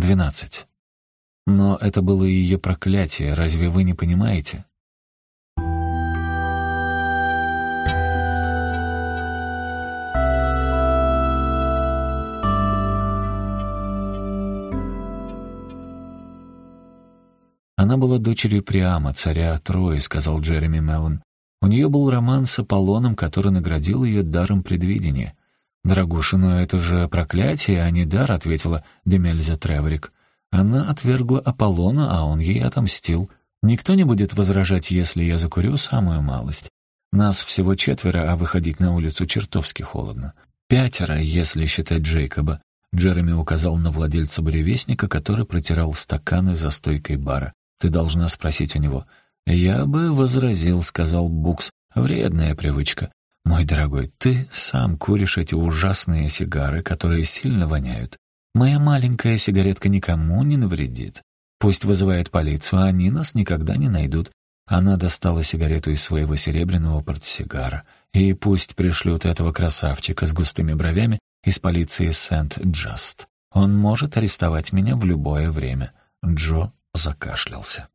Двенадцать. Но это было ее проклятие, разве вы не понимаете? Она была дочерью Приама, царя Трои, сказал Джереми Меллон. У нее был роман с Аполлоном, который наградил ее даром предвидения. «Дорогуша, но это же проклятие, а не дар», — ответила Демельза Треворик. Она отвергла Аполлона, а он ей отомстил. Никто не будет возражать, если я закурю самую малость. Нас всего четверо, а выходить на улицу чертовски холодно. Пятеро, если считать Джейкоба. Джереми указал на владельца буревестника, который протирал стаканы за стойкой бара. Ты должна спросить у него. «Я бы возразил», — сказал Букс. «Вредная привычка. Мой дорогой, ты сам куришь эти ужасные сигары, которые сильно воняют. Моя маленькая сигаретка никому не навредит. Пусть вызывает полицию, они нас никогда не найдут». Она достала сигарету из своего серебряного портсигара. «И пусть пришлют этого красавчика с густыми бровями из полиции Сент-Джаст. Он может арестовать меня в любое время». Джо закашлялся.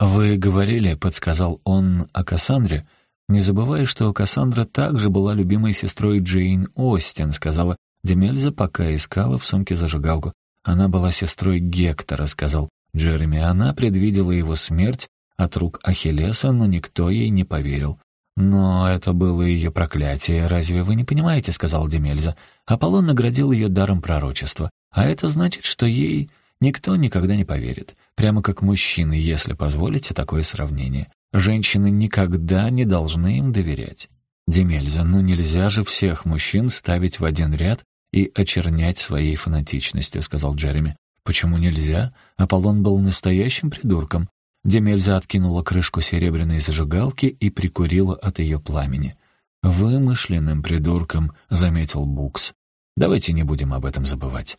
«Вы говорили, — подсказал он о Кассандре, — не забывай, что Кассандра также была любимой сестрой Джейн Остин, — сказала Демельза, пока искала в сумке зажигалку. Она была сестрой Гектора, — сказал Джереми. Она предвидела его смерть от рук Ахиллеса, но никто ей не поверил. «Но это было ее проклятие, разве вы не понимаете?» — сказал Демельза. Аполлон наградил ее даром пророчества, а это значит, что ей Никто никогда не поверит. Прямо как мужчины, если позволите такое сравнение. Женщины никогда не должны им доверять. Демельза, ну нельзя же всех мужчин ставить в один ряд и очернять своей фанатичностью, сказал Джереми. Почему нельзя? Аполлон был настоящим придурком. Демельза откинула крышку серебряной зажигалки и прикурила от ее пламени. «Вымышленным придурком», — заметил Букс. «Давайте не будем об этом забывать.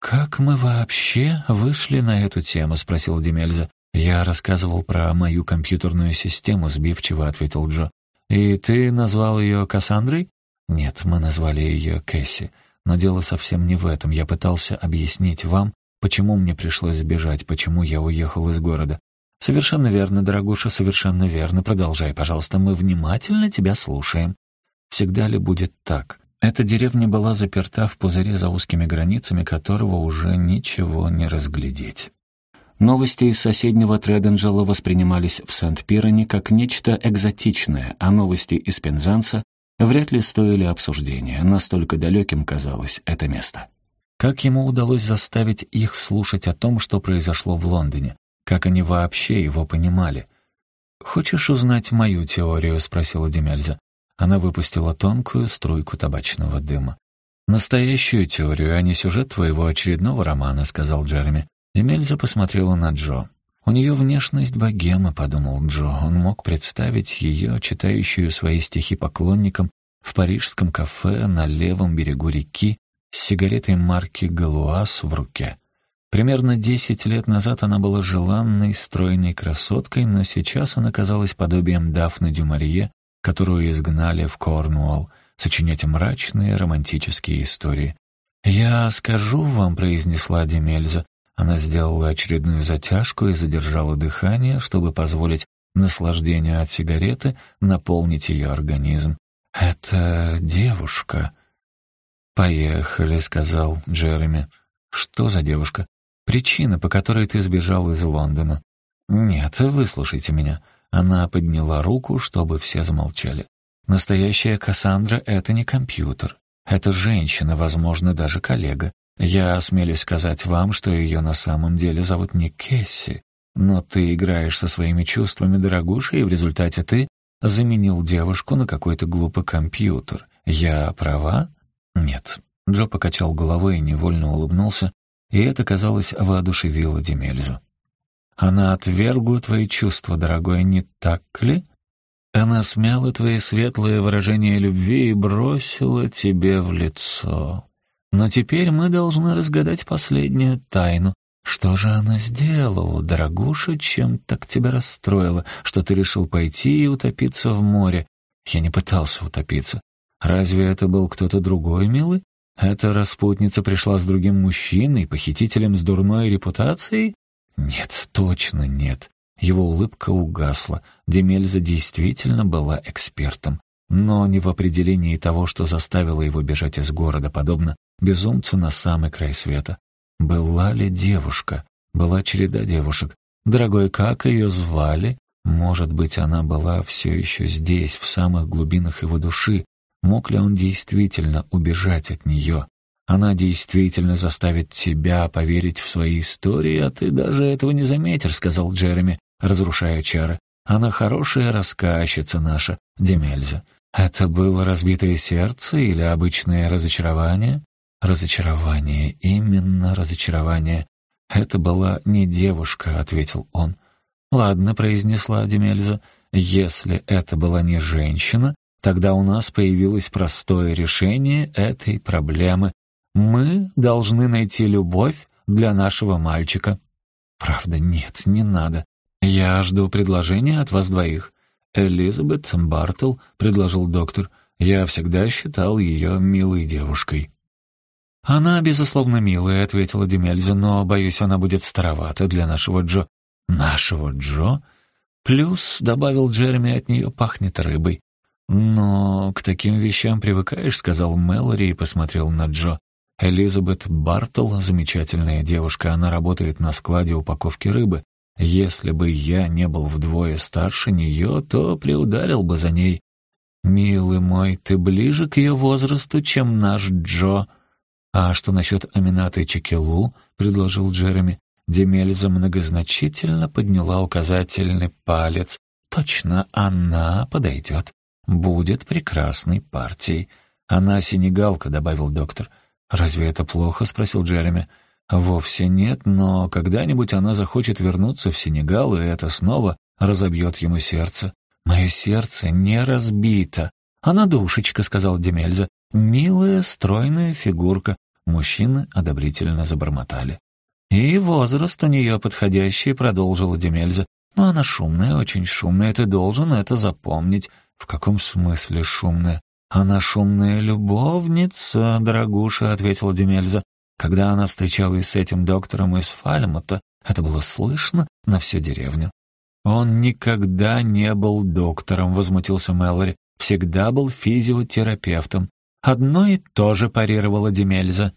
«Как мы вообще вышли на эту тему?» — спросил Демельза. «Я рассказывал про мою компьютерную систему», — сбивчиво ответил Джо. «И ты назвал ее Кассандрой?» «Нет, мы назвали ее Кэсси. Но дело совсем не в этом. Я пытался объяснить вам, почему мне пришлось сбежать, почему я уехал из города. «Совершенно верно, дорогуша, совершенно верно. Продолжай, пожалуйста, мы внимательно тебя слушаем». «Всегда ли будет так? Эта деревня была заперта в пузыре за узкими границами, которого уже ничего не разглядеть. Новости из соседнего Треденджела воспринимались в Сент-Пироне как нечто экзотичное, а новости из Пензанса вряд ли стоили обсуждения, настолько далеким казалось это место. Как ему удалось заставить их слушать о том, что произошло в Лондоне? Как они вообще его понимали? «Хочешь узнать мою теорию?» — спросила Демельза. Она выпустила тонкую струйку табачного дыма. «Настоящую теорию, а не сюжет твоего очередного романа», — сказал Джереми. Демельза посмотрела на Джо. «У нее внешность богемы», — подумал Джо. Он мог представить ее, читающую свои стихи поклонникам, в парижском кафе на левом берегу реки с сигаретой марки «Галуаз» в руке. Примерно десять лет назад она была желанной, стройной красоткой, но сейчас она казалась подобием Дафны Дюмарье, которую изгнали в Корнуолл, сочинять мрачные романтические истории. «Я скажу вам», — произнесла Демельза. Она сделала очередную затяжку и задержала дыхание, чтобы позволить наслаждению от сигареты наполнить ее организм. «Это девушка». «Поехали», — сказал Джереми. «Что за девушка?» «Причина, по которой ты сбежал из Лондона». «Нет, выслушайте меня. Она подняла руку, чтобы все замолчали. Настоящая Кассандра — это не компьютер. Это женщина, возможно, даже коллега. Я осмелюсь сказать вам, что ее на самом деле зовут не Кесси. Но ты играешь со своими чувствами, дорогуша, и в результате ты заменил девушку на какой-то глупый компьютер. Я права? Нет. Джо покачал головой и невольно улыбнулся, и это, казалось, воодушевило Демельзу. Она отвергла твои чувства, дорогой, не так ли? Она смяла твои светлые выражения любви и бросила тебе в лицо. Но теперь мы должны разгадать последнюю тайну. Что же она сделала, дорогуша, чем так тебя расстроила, что ты решил пойти и утопиться в море? Я не пытался утопиться. Разве это был кто-то другой, милый? Эта распутница пришла с другим мужчиной, похитителем с дурной репутацией? Нет, точно нет. Его улыбка угасла. Демельза действительно была экспертом. Но не в определении того, что заставило его бежать из города, подобно безумцу на самый край света. Была ли девушка? Была череда девушек. Дорогой, как ее звали? Может быть, она была все еще здесь, в самых глубинах его души. Мог ли он действительно убежать от нее? Она действительно заставит тебя поверить в свои истории, а ты даже этого не заметишь, сказал Джереми, разрушая чары. Она хорошая рассказчица наша, Демельза. Это было разбитое сердце или обычное разочарование? Разочарование, именно разочарование. Это была не девушка, ответил он. Ладно, произнесла Демельза. Если это была не женщина, тогда у нас появилось простое решение этой проблемы. Мы должны найти любовь для нашего мальчика. Правда, нет, не надо. Я жду предложения от вас двоих. Элизабет Бартл, предложил доктор. Я всегда считал ее милой девушкой. «Она, безусловно, милая», — ответила Демельза, «но, боюсь, она будет старовата для нашего Джо». «Нашего Джо?» «Плюс», — добавил Джереми, — «от нее пахнет рыбой». «Но к таким вещам привыкаешь», — сказал Мэлори и посмотрел на Джо. «Элизабет Бартл — замечательная девушка, она работает на складе упаковки рыбы. Если бы я не был вдвое старше нее, то приударил бы за ней. «Милый мой, ты ближе к ее возрасту, чем наш Джо». «А что насчет Аминаты Чекелу?» — предложил Джереми. Демельза многозначительно подняла указательный палец. «Точно, она подойдет. Будет прекрасной партией». «Она сенегалка», — добавил доктор. «Разве это плохо?» — спросил Джереми. Вовсе нет, но когда-нибудь она захочет вернуться в Сенегал, и это снова разобьет ему сердце. Мое сердце не разбито. Она душечка, сказал Демельза. Милая, стройная фигурка. Мужчины одобрительно забормотали. И возраст у нее подходящий, продолжила Демельза. Но она шумная, очень шумная, ты должен это запомнить. В каком смысле шумная? Она шумная любовница, дорогуша, ответила Демельза. Когда она встречалась с этим доктором из Фальмута, это было слышно на всю деревню. «Он никогда не был доктором», — возмутился Мэлори. «Всегда был физиотерапевтом. Одно и то же парировала Демельза».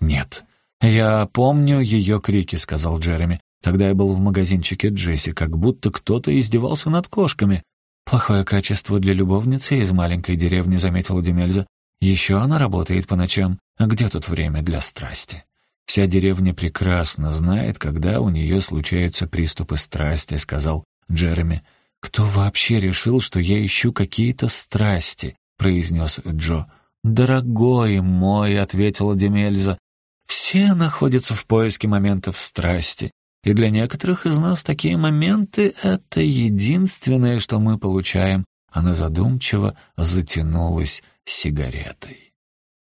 «Нет, я помню ее крики», — сказал Джереми. «Тогда я был в магазинчике Джесси, как будто кто-то издевался над кошками». «Плохое качество для любовницы из маленькой деревни», — заметила Демельза. «Еще она работает по ночам. А где тут время для страсти? Вся деревня прекрасно знает, когда у нее случаются приступы страсти, сказал Джереми. Кто вообще решил, что я ищу какие-то страсти? произнес Джо. «Дорогой мой», — ответила Демельза, — «все находятся в поиске моментов страсти, и для некоторых из нас такие моменты — это единственное, что мы получаем». Она задумчиво затянулась сигаретой.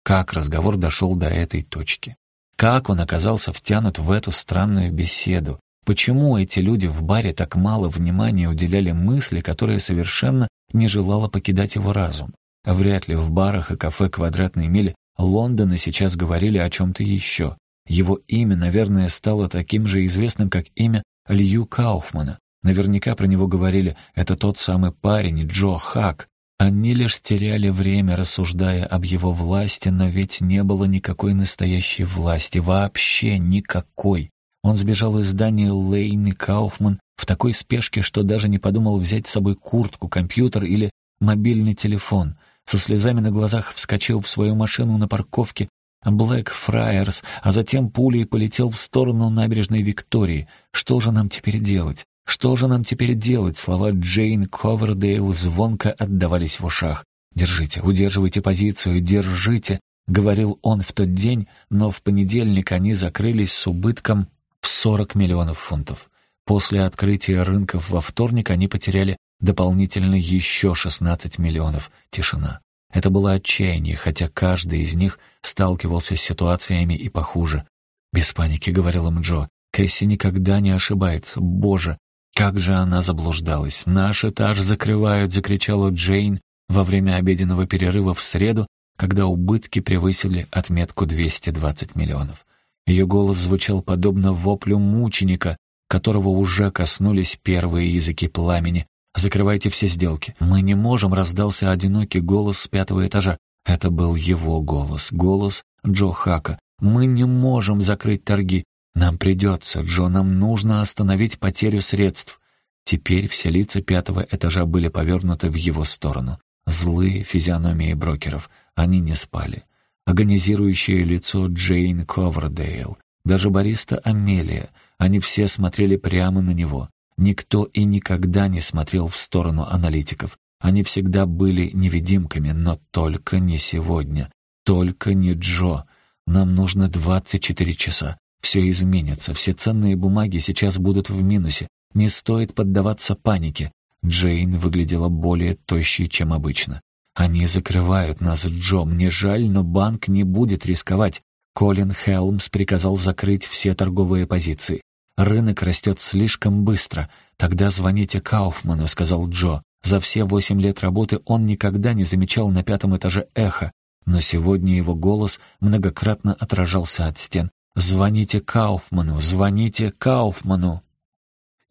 Как разговор дошел до этой точки? Как он оказался втянут в эту странную беседу? Почему эти люди в баре так мало внимания уделяли мысли, которая совершенно не желала покидать его разум? Вряд ли в барах и кафе «Квадратные мили» Лондона сейчас говорили о чем-то еще. Его имя, наверное, стало таким же известным, как имя Лью Кауфмана. Наверняка про него говорили «это тот самый парень, Джо Хак». Они лишь теряли время, рассуждая об его власти, но ведь не было никакой настоящей власти, вообще никакой. Он сбежал из здания Лейн и Кауфман в такой спешке, что даже не подумал взять с собой куртку, компьютер или мобильный телефон. Со слезами на глазах вскочил в свою машину на парковке Блэк Фраерс, а затем пулей полетел в сторону набережной Виктории. Что же нам теперь делать? Что же нам теперь делать? Слова Джейн Ковердейл звонко отдавались в ушах. «Держите, удерживайте позицию, держите», — говорил он в тот день, но в понедельник они закрылись с убытком в 40 миллионов фунтов. После открытия рынков во вторник они потеряли дополнительно еще 16 миллионов. Тишина. Это было отчаяние, хотя каждый из них сталкивался с ситуациями и похуже. «Без паники», — говорил им Джо. «Кэсси никогда не ошибается. Боже, как же она заблуждалась. «Наш этаж закрывают!» — закричала Джейн во время обеденного перерыва в среду, когда убытки превысили отметку 220 миллионов. Ее голос звучал подобно воплю мученика, которого уже коснулись первые языки пламени. «Закрывайте все сделки. Мы не можем», — раздался одинокий голос с пятого этажа. Это был его голос, голос Джо Хака. «Мы не можем закрыть торги. Нам придется, Джо, нам нужно остановить потерю средств». Теперь все лица пятого этажа были повернуты в его сторону. Злые физиономии брокеров. Они не спали. Агонизирующее лицо Джейн Ковердейл. Даже бариста Амелия. Они все смотрели прямо на него. Никто и никогда не смотрел в сторону аналитиков. Они всегда были невидимками, но только не сегодня. Только не Джо. Нам нужно 24 часа. Все изменится, все ценные бумаги сейчас будут в минусе. Не стоит поддаваться панике. Джейн выглядела более тощей, чем обычно. «Они закрывают нас, Джо. Мне жаль, но банк не будет рисковать. Колин Хелмс приказал закрыть все торговые позиции. Рынок растет слишком быстро. Тогда звоните Кауфману», — сказал Джо. За все восемь лет работы он никогда не замечал на пятом этаже эхо, но сегодня его голос многократно отражался от стен. «Звоните Кауфману! Звоните Кауфману!»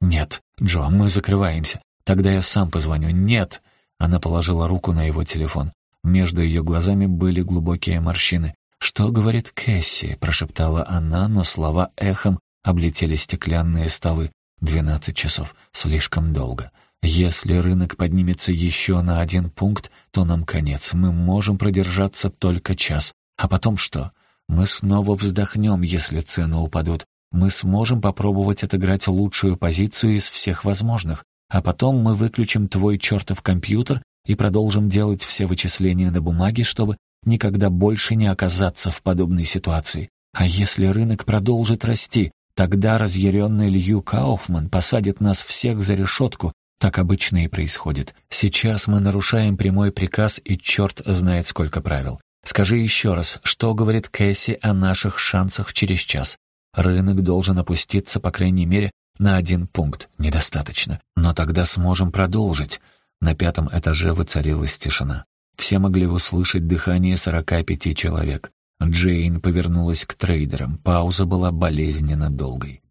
«Нет, Джо, мы закрываемся. Тогда я сам позвоню. Нет!» Она положила руку на его телефон. Между ее глазами были глубокие морщины. «Что говорит Кэсси?» — прошептала она, но слова эхом облетели стеклянные столы. «Двенадцать часов. Слишком долго. Если рынок поднимется еще на один пункт, то нам конец. Мы можем продержаться только час. А потом что? Мы снова вздохнем, если цены упадут. Мы сможем попробовать отыграть лучшую позицию из всех возможных. А потом мы выключим твой чертов компьютер и продолжим делать все вычисления на бумаге, чтобы никогда больше не оказаться в подобной ситуации. А если рынок продолжит расти, тогда разъяренный Лью Кауфман посадит нас всех за решетку. Так обычно и происходит. Сейчас мы нарушаем прямой приказ, и черт знает сколько правил. Скажи еще раз, что говорит Кэсси о наших шансах через час? Рынок должен опуститься, по крайней мере, на один пункт. Недостаточно. Но тогда сможем продолжить. На пятом этаже воцарилась тишина. Все могли услышать дыхание сорока пяти человек. Джейн повернулась к трейдерам. Пауза была болезненно долгой.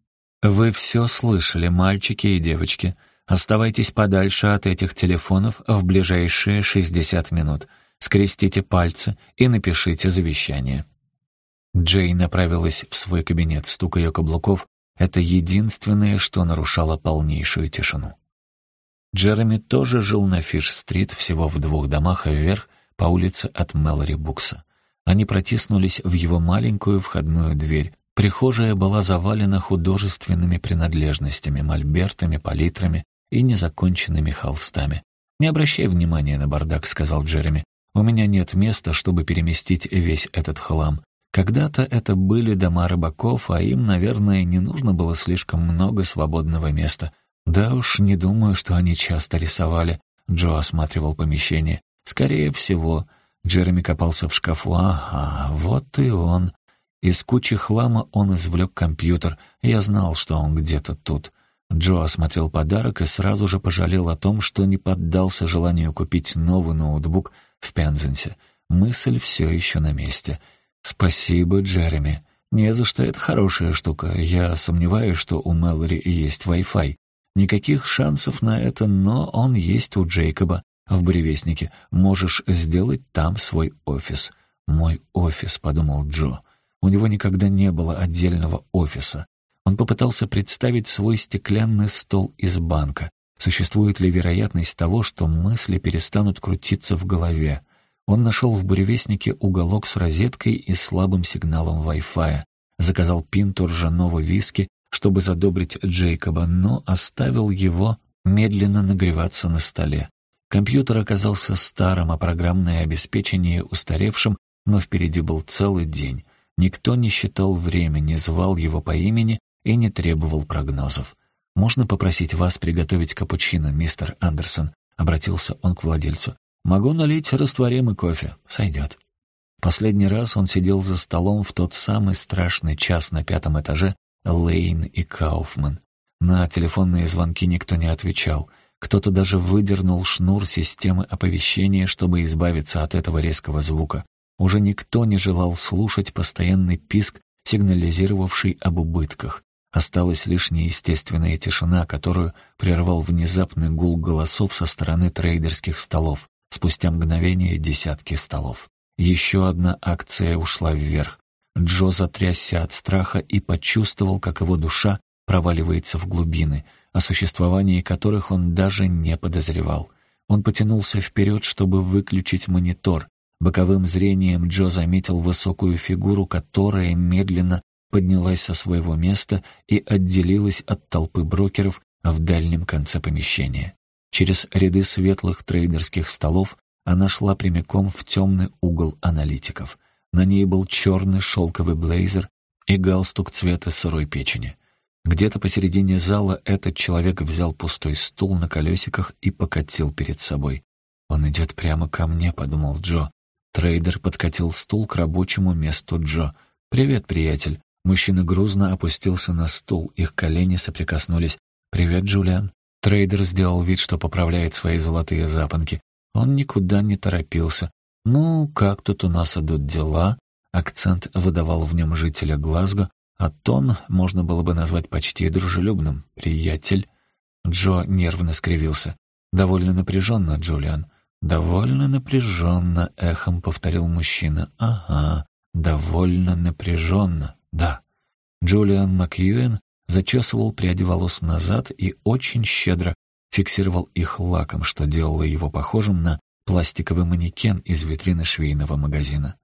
«Вы все слышали, мальчики и девочки. Оставайтесь подальше от этих телефонов в ближайшие 60 минут. Скрестите пальцы и напишите завещание». Джейн направилась в свой кабинет, стук ее каблуков — это единственное, что нарушало полнейшую тишину. Джереми тоже жил на Фиш-стрит, всего в двух домах вверх по улице от Мэлори Букса. Они протиснулись в его маленькую входную дверь. Прихожая была завалена художественными принадлежностями, мольбертами, палитрами и незаконченными холстами. «Не обращай внимания на бардак», — сказал Джереми. «У меня нет места, чтобы переместить весь этот хлам. Когда-то это были дома рыбаков, а им, наверное, не нужно было слишком много свободного места. «Да уж, не думаю, что они часто рисовали», — Джо осматривал помещение. «Скорее всего». Джереми копался в шкафу. «Ага, вот и он». Из кучи хлама он извлек компьютер. Я знал, что он где-то тут. Джо осмотрел подарок и сразу же пожалел о том, что не поддался желанию купить новый ноутбук в Пензенсе. Мысль все еще на месте. «Спасибо, Джереми. Не за что, это хорошая штука. Я сомневаюсь, что у Мэлори есть Wi-Fi. Никаких шансов на это, но он есть у Джейкоба в буревестнике. Можешь сделать там свой офис. «Мой офис», — подумал Джо. У него никогда не было отдельного офиса. Он попытался представить свой стеклянный стол из банка. Существует ли вероятность того, что мысли перестанут крутиться в голове? Он нашел в буревестнике уголок с розеткой и слабым сигналом Wi-Fi. Заказал пинту ржаного виски чтобы задобрить Джейкоба, но оставил его медленно нагреваться на столе. Компьютер оказался старым, а программное обеспечение устаревшим, но впереди был целый день. Никто не считал время, не звал его по имени и не требовал прогнозов. «Можно попросить вас приготовить капучино, мистер Андерсон?» — обратился он к владельцу. «Могу налить растворимый кофе. Сойдет». Последний раз он сидел за столом в тот самый страшный час на пятом этаже, Лейн и Кауфман. На телефонные звонки никто не отвечал. Кто-то даже выдернул шнур системы оповещения, чтобы избавиться от этого резкого звука. Уже никто не желал слушать постоянный писк, сигнализировавший об убытках. Осталась лишь неестественная тишина, которую прервал внезапный гул голосов со стороны трейдерских столов. Спустя мгновение десятки столов. Еще одна акция ушла вверх. Джо затрясся от страха и почувствовал, как его душа проваливается в глубины, о существовании которых он даже не подозревал. Он потянулся вперед, чтобы выключить монитор. Боковым зрением Джо заметил высокую фигуру, которая медленно поднялась со своего места и отделилась от толпы брокеров в дальнем конце помещения. Через ряды светлых трейдерских столов она шла прямиком в темный угол аналитиков. На ней был черный шелковый блейзер и галстук цвета сырой печени. Где-то посередине зала этот человек взял пустой стул на колесиках и покатил перед собой. «Он идет прямо ко мне», — подумал Джо. Трейдер подкатил стул к рабочему месту Джо. «Привет, приятель». Мужчина грузно опустился на стул, их колени соприкоснулись. «Привет, Джулиан». Трейдер сделал вид, что поправляет свои золотые запонки. Он никуда не торопился. «Ну, как тут у нас идут дела?» Акцент выдавал в нем жителя Глазго, а тон можно было бы назвать почти дружелюбным. «Приятель». Джо нервно скривился. «Довольно напряженно, Джулиан». «Довольно напряженно», — эхом повторил мужчина. «Ага, довольно напряженно, да». Джулиан Макьюэн зачесывал пряди волос назад и очень щедро фиксировал их лаком, что делало его похожим на пластиковый манекен из витрины швейного магазина.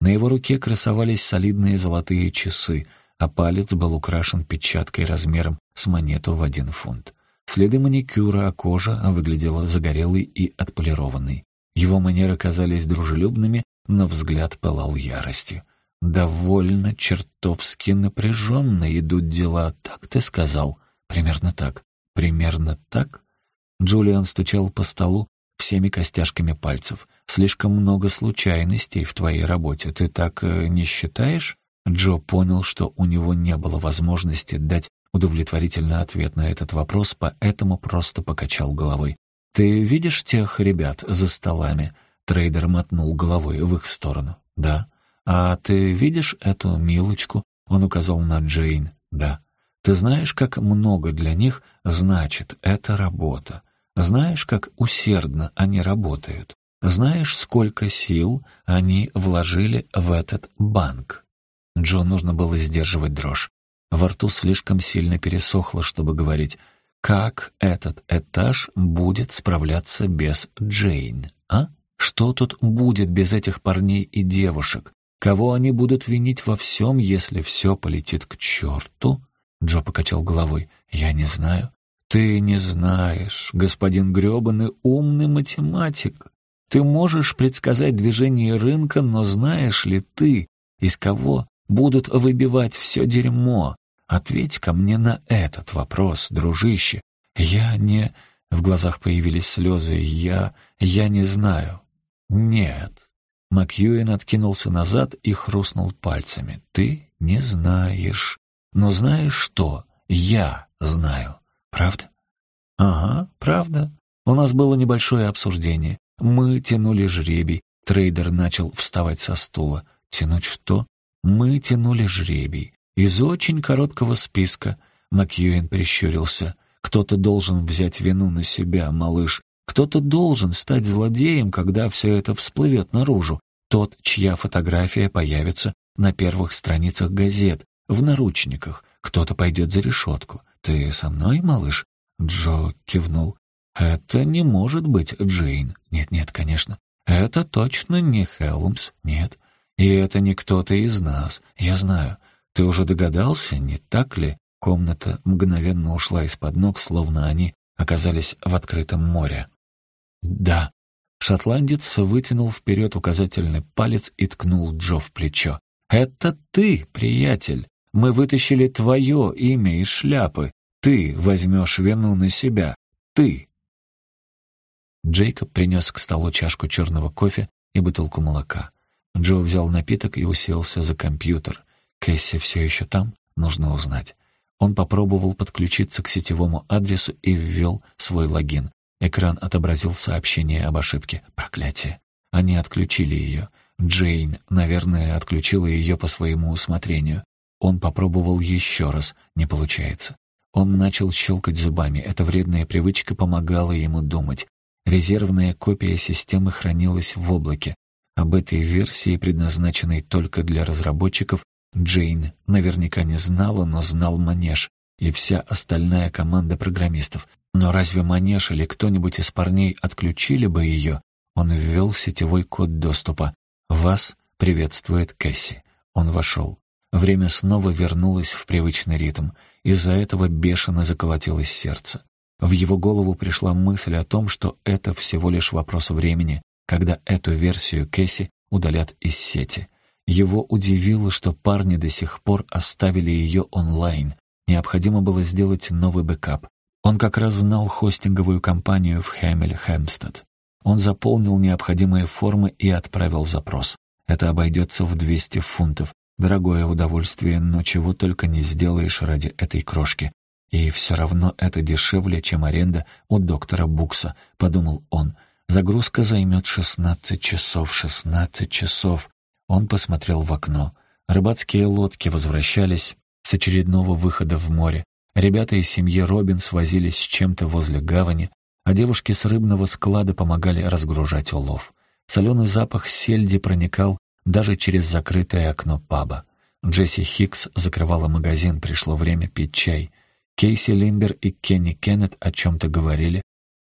На его руке красовались солидные золотые часы — а палец был украшен печаткой размером с монету в один фунт. Следы маникюра, а кожа выглядела загорелой и отполированной. Его манеры казались дружелюбными, но взгляд пылал яростью. «Довольно чертовски напряженно идут дела, так ты сказал?» «Примерно так». «Примерно так?» Джулиан стучал по столу всеми костяшками пальцев. «Слишком много случайностей в твоей работе. Ты так э, не считаешь?» Джо понял, что у него не было возможности дать удовлетворительный ответ на этот вопрос, поэтому просто покачал головой. «Ты видишь тех ребят за столами?» Трейдер мотнул головой в их сторону. «Да». «А ты видишь эту милочку?» Он указал на Джейн. «Да». «Ты знаешь, как много для них значит эта работа? Знаешь, как усердно они работают? Знаешь, сколько сил они вложили в этот банк?» Джо нужно было сдерживать дрожь. Во рту слишком сильно пересохло, чтобы говорить, как этот этаж будет справляться без Джейн, а? Что тут будет без этих парней и девушек? Кого они будут винить во всем, если все полетит к черту? Джо покачал головой. «Я не знаю». «Ты не знаешь, господин грёбаный умный математик. Ты можешь предсказать движение рынка, но знаешь ли ты, из кого будут выбивать все дерьмо. Ответь ко мне на этот вопрос, дружище. Я не...» В глазах появились слезы. «Я... я не знаю». «Нет». Макьюин откинулся назад и хрустнул пальцами. «Ты не знаешь. Но знаешь что? Я знаю. Правда?» «Ага, правда. У нас было небольшое обсуждение. Мы тянули жребий. Трейдер начал вставать со стула. Тянуть что? Мы тянули жребий. Из очень короткого списка Макьюин прищурился. Кто-то должен взять вину на себя, малыш. Кто-то должен стать злодеем, когда все это всплывет наружу. Тот, чья фотография появится на первых страницах газет, в наручниках. Кто-то пойдет за решетку. Ты со мной, малыш? Джо кивнул. «Это не может быть Джейн. Нет-нет, конечно. Это точно не Хелмс. Нет. И это не кто-то из нас, я знаю. Ты уже догадался, не так ли? Комната мгновенно ушла из-под ног, словно они оказались в открытом море. Да. Шотландец вытянул вперед указательный палец и ткнул Джо в плечо. «Это ты, приятель. Мы вытащили твое имя из шляпы. Ты возьмешь вину на себя. Ты!» Джейкоб принес к столу чашку черного кофе и бутылку молока. Джо взял напиток и уселся за компьютер. Кэсси все еще там? Нужно узнать. Он попробовал подключиться к сетевому адресу и ввел свой логин. Экран отобразил сообщение об ошибке. Проклятие. Они отключили ее. Джейн, наверное, отключила ее по своему усмотрению. Он попробовал еще раз, не получается. Он начал щелкать зубами, эта вредная привычка помогала ему думать. Резервная копия системы хранилась в облаке. Об этой версии, предназначенной только для разработчиков, Джейн наверняка не знала, но знал Манеж и вся остальная команда программистов. Но разве Манеж или кто-нибудь из парней отключили бы ее? Он ввел сетевой код доступа. «Вас приветствует Кэсси». Он вошел. Время снова вернулось в привычный ритм. Из-за этого бешено заколотилось сердце. В его голову пришла мысль о том, что это всего лишь вопрос времени, когда эту версию Кэсси удалят из сети. Его удивило, что парни до сих пор оставили ее онлайн. Необходимо было сделать новый бэкап. Он как раз знал хостинговую компанию в Хэмель-Хэмстед. Он заполнил необходимые формы и отправил запрос. Это обойдется в 200 фунтов. Дорогое удовольствие, но чего только не сделаешь ради этой крошки. И все равно это дешевле, чем аренда у доктора Букса, подумал он. Загрузка займет 16 часов, 16 часов. Он посмотрел в окно. Рыбацкие лодки возвращались с очередного выхода в море. Ребята из семьи Робинс возились с чем-то возле гавани, а девушки с рыбного склада помогали разгружать улов. Соленый запах сельди проникал даже через закрытое окно паба. Джесси Хикс закрывала магазин, пришло время пить чай. Кейси Лимбер и Кенни Кеннет о чем-то говорили,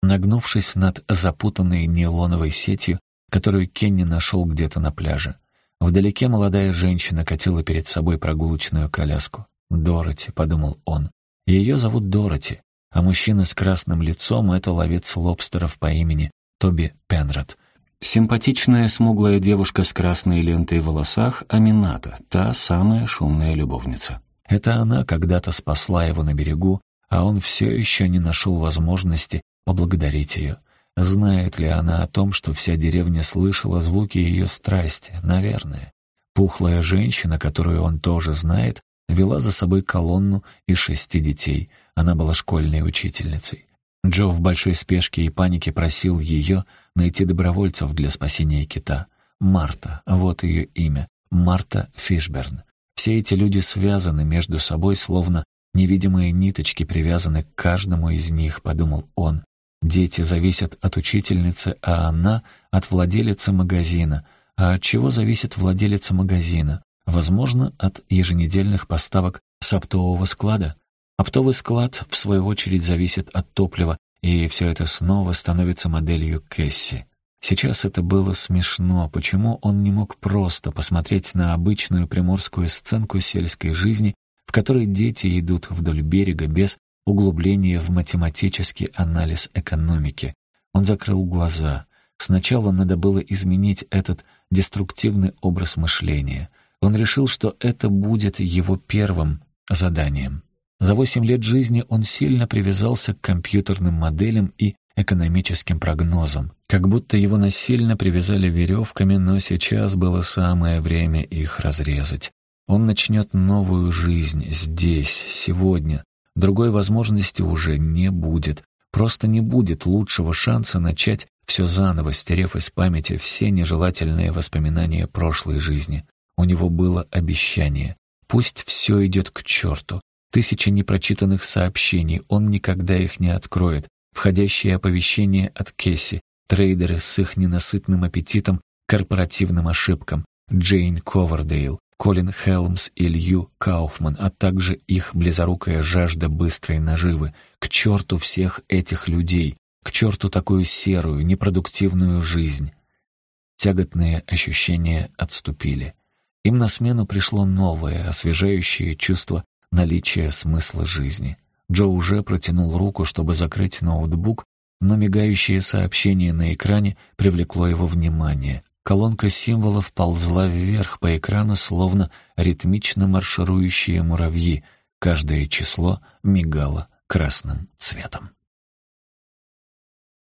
нагнувшись над запутанной нейлоновой сетью, которую Кенни нашел где-то на пляже. Вдалеке молодая женщина катила перед собой прогулочную коляску. «Дороти», — подумал он. «Ее зовут Дороти а мужчина с красным лицом — это ловец лобстеров по имени Тоби Пенрод. Симпатичная смуглая девушка с красной лентой в волосах — Амината, та самая шумная любовница. Это она когда-то спасла его на берегу, а он все еще не нашел возможности поблагодарить ее. Знает ли она о том, что вся деревня слышала звуки ее страсти? Наверное. Пухлая женщина, которую он тоже знает, вела за собой колонну из шести детей — она была школьной учительницей. Джо в большой спешке и панике просил ее найти добровольцев для спасения кита. Марта, вот ее имя, Марта Фишберн. Все эти люди связаны между собой, словно невидимые ниточки привязаны к каждому из них, подумал он. Дети зависят от учительницы, а она — от владелицы магазина. А от чего зависит владелица магазина? Возможно, от еженедельных поставок с оптового склада? Оптовый склад, в свою очередь, зависит от топлива, и все это снова становится моделью Кэсси. Сейчас это было смешно. Почему он не мог просто посмотреть на обычную приморскую сценку сельской жизни, в которой дети идут вдоль берега без углубления в математический анализ экономики? Он закрыл глаза. Сначала надо было изменить этот деструктивный образ мышления. Он решил, что это будет его первым заданием. За восемь лет жизни он сильно привязался к компьютерным моделям и экономическим прогнозам, как будто его насильно привязали веревками, но сейчас было самое время их разрезать. Он начнет новую жизнь здесь, сегодня. Другой возможности уже не будет. Просто не будет лучшего шанса начать все заново, стерев из памяти все нежелательные воспоминания прошлой жизни. У него было обещание. Пусть все идет к черту. Тысячи непрочитанных сообщений, он никогда их не откроет. Входящие оповещения от Кесси, трейдеры с их ненасытным аппетитом, корпоративным ошибкам, Джейн Ковердейл, Колин Хелмс и Лью Кауфман, а также их близорукая жажда быстрой наживы. К черту всех этих людей, к черту такую серую, непродуктивную жизнь. Тяготные ощущения отступили. Им на смену пришло новое, освежающее чувство наличие смысла жизни. Джо уже протянул руку, чтобы закрыть ноутбук, но мигающее сообщение на экране привлекло его внимание. Колонка символов ползла вверх по экрану, словно ритмично марширующие муравьи. Каждое число мигало красным цветом.